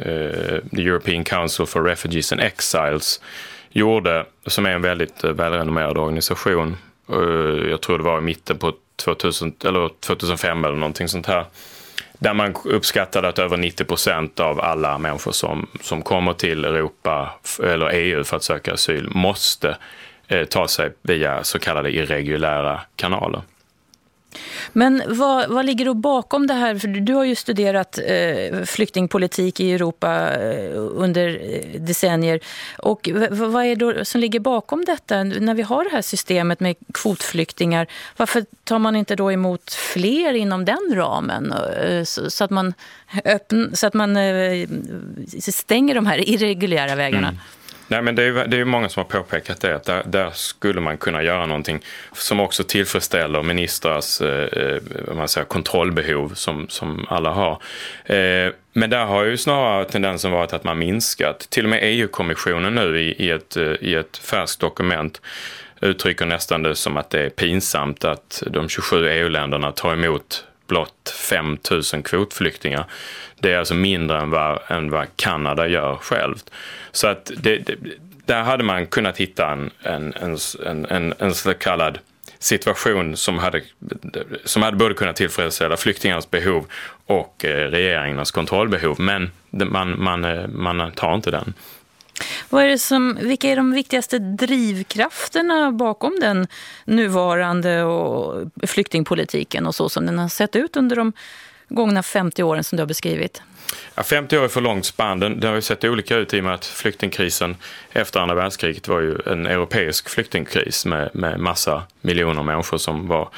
eh, the European Council for Refugees and Exiles gjorde, som är en väldigt eh, välrenommerad organisation. Eh, jag tror det var i mitten på 2000, eller 2005 eller någonting sånt här. Där man uppskattade att över 90 procent av alla människor som, som kommer till Europa eller EU för att söka asyl måste eh, ta sig via så kallade irreguljära kanaler. Men vad, vad ligger då bakom det här? För du har ju studerat eh, flyktingpolitik i Europa eh, under eh, decennier. Och vad är det som ligger bakom detta? När vi har det här systemet med kvotflyktingar, varför tar man inte då emot fler inom den ramen? Eh, så, så, att man, öppn, så att man eh, stänger de här irreguljära vägarna? Mm. Nej, men det är, det är många som har påpekat det, att där, där, skulle man kunna göra någonting som också tillfredsställer ministrars eh, eh man säger, kontrollbehov som, som alla har. Eh, men där har ju snarare tendensen varit att man minskat. Till och med EU-kommissionen nu i, i, ett, eh, i ett färskt dokument uttrycker nästan det som att det är pinsamt att de 27 EU-länderna tar emot blott 5 000 kvotflyktingar. Det är alltså mindre än vad, än vad Kanada gör självt. Så att det, det, där hade man kunnat hitta en, en, en, en, en så kallad situation som hade, som hade både kunnat tillfredsställa flyktingarnas behov och eh, regeringarnas kontrollbehov. Men man, man, eh, man tar inte den. Vad är det som, vilka är de viktigaste drivkrafterna bakom den nuvarande och flyktingpolitiken och så som den har sett ut under de gångna 50 åren som du har beskrivit? Ja, 50 år är för långt spann. Den, den har ju sett olika ut i och med att flyktingkrisen efter andra världskriget var ju en europeisk flyktingkris med, med massa miljoner människor som var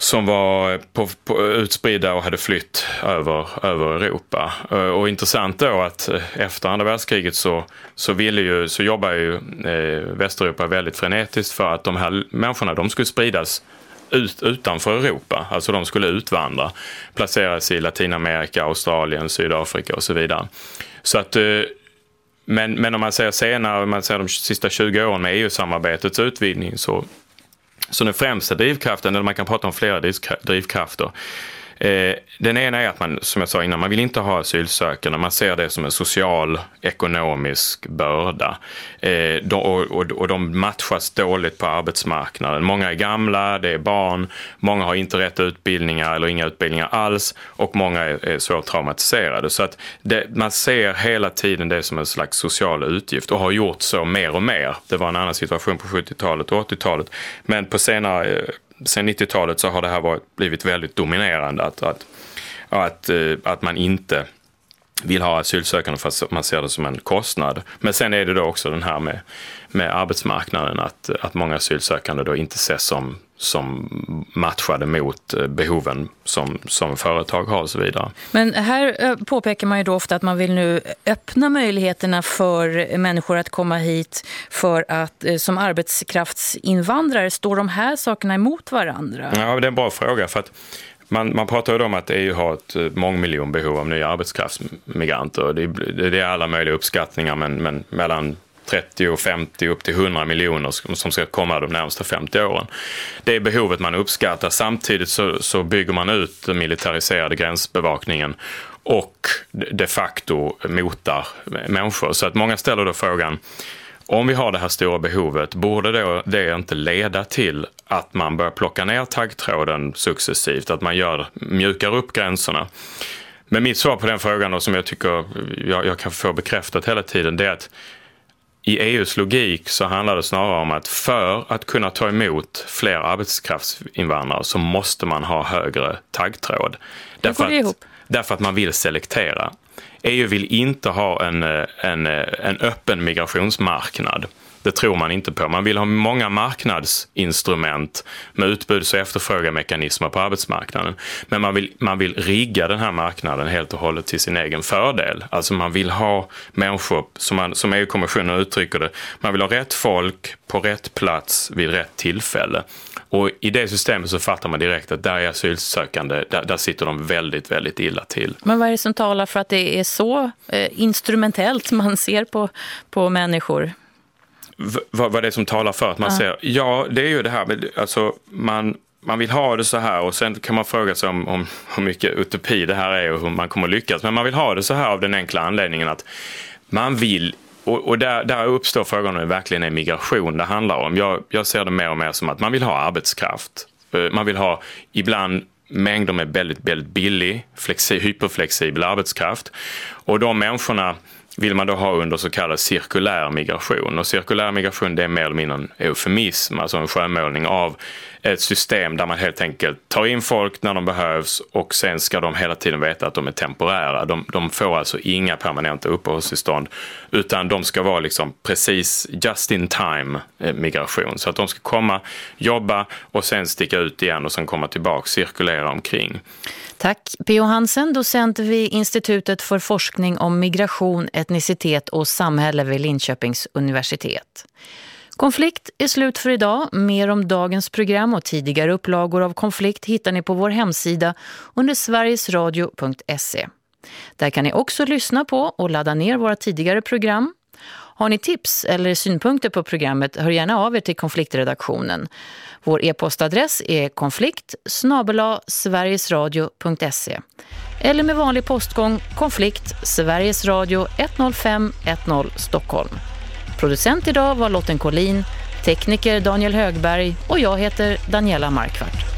som var på, på, utspridda och hade flytt över, över Europa. Eh, och intressant då att eh, efter andra världskriget så, så, ville ju, så jobbar ju eh, Västeuropa väldigt frenetiskt för att de här människorna de skulle spridas ut, utanför Europa, alltså de skulle utvandra, placeras i Latinamerika, Australien, Sydafrika och så vidare. Så att eh, men, men om man säger senare, om man säger de sista 20 åren med EU-samarbetets utvidgning så, så den främsta drivkraften, eller man kan prata om flera drivkrafter, Eh, den ena är att man, som jag sa innan, man vill inte ha asylsökande. Man ser det som en social, ekonomisk börda. Eh, de, och, och, de matchas dåligt på arbetsmarknaden. Många är gamla, det är barn, många har inte rätt utbildningar eller inga utbildningar alls och många är, är svårt traumatiserade. Så att det, man ser hela tiden det som en slags social utgift och har gjort så mer och mer. Det var en annan situation på 70-talet och 80-talet. Men på senare eh, sen 90-talet så har det här varit, blivit väldigt dominerande. Att, att, att, eh, att man inte vill ha asylsökande fast man ser det som en kostnad. Men sen är det då också den här med, med arbetsmarknaden, att, att många asylsökande då inte ses som, som matchade mot eh, behoven som, som företag har och så vidare. Men här eh, påpekar man ju då ofta att man vill nu öppna möjligheterna för människor att komma hit för att eh, som arbetskraftsinvandrare, står de här sakerna emot varandra? Ja, det är en bra fråga för att man, man pratar ju om att EU har ett eh, mångmiljonbehov av nya arbetskraftsmigranter. Det, det är alla möjliga uppskattningar, men, men mellan 30 50 upp till 100 miljoner som ska komma de närmaste 50 åren. Det är behovet man uppskattar. Samtidigt så, så bygger man ut den militariserade gränsbevakningen och de facto motar människor. Så att många ställer då frågan om vi har det här stora behovet, borde då det inte leda till att man börjar plocka ner taggtråden successivt, att man gör, mjukar upp gränserna? Men mitt svar på den frågan, och som jag tycker jag, jag kan få bekräftat hela tiden, det är att i EUs logik så handlar det snarare om att för att kunna ta emot fler arbetskraftsinvandrare så måste man ha högre taggtråd. Därför att, därför att man vill selektera. EU vill inte ha en, eh, en, eh, en öppen migrationsmarknad. Det tror man inte på. Man vill ha många marknadsinstrument med utbuds och efterfrågemekanismer på arbetsmarknaden. Men man vill, man vill rigga den här marknaden helt och hållet till sin egen fördel. Alltså man vill ha människor, som, man, som EU-kommissionen uttrycker det, man vill ha rätt folk på rätt plats vid rätt tillfälle. Och i det systemet så fattar man direkt att där är asylsökande, där, där sitter de väldigt, väldigt illa till. Men vad är det som talar för att det är så eh, instrumentellt man ser på, på människor? Vad, vad det är som talar för att man ja. ser? Ja, det är ju det här, alltså man man vill ha det så här och sen kan man fråga sig om, om hur mycket utopi det här är och hur man kommer lyckas. Men man vill ha det så här av den enkla anledningen att man vill och, och där, där, uppstår frågan om det verkligen är migration det handlar om. Jag, jag ser det mer och mer som att man vill ha arbetskraft. Eh, man vill ha ibland mängder med väldigt, väldigt billig, flexi, hyperflexibel arbetskraft. Och de människorna vill man då ha under så kallad cirkulär migration. Och cirkulär migration det är mer eller mindre en eufemism, alltså en skönmålning av ett system där man helt enkelt tar in folk när de behövs och sen ska de hela tiden veta att de är temporära. De, de får alltså inga permanenta uppehållstillstånd utan de ska vara liksom precis just in time eh, migration. Så att de ska komma, jobba och sen sticka ut igen och sen komma tillbaka, cirkulera omkring. Tack P.O. Hansen, docent vid Institutet för forskning om migration, etnicitet och samhälle vid Linköpings universitet. Konflikt är slut för idag. Mer om dagens program och tidigare upplagor av Konflikt hittar ni på vår hemsida under sverigesradio.se. Där kan ni också lyssna på och ladda ner våra tidigare program. Har ni tips eller synpunkter på programmet, hör gärna av er till konfliktredaktionen. Vår e-postadress är konflikt sverigesradio.se eller med vanlig postgång konflikt Sveriges Radio 10510 Stockholm. Producent idag var Lotten Collin, tekniker Daniel Högberg och jag heter Daniela Markvart.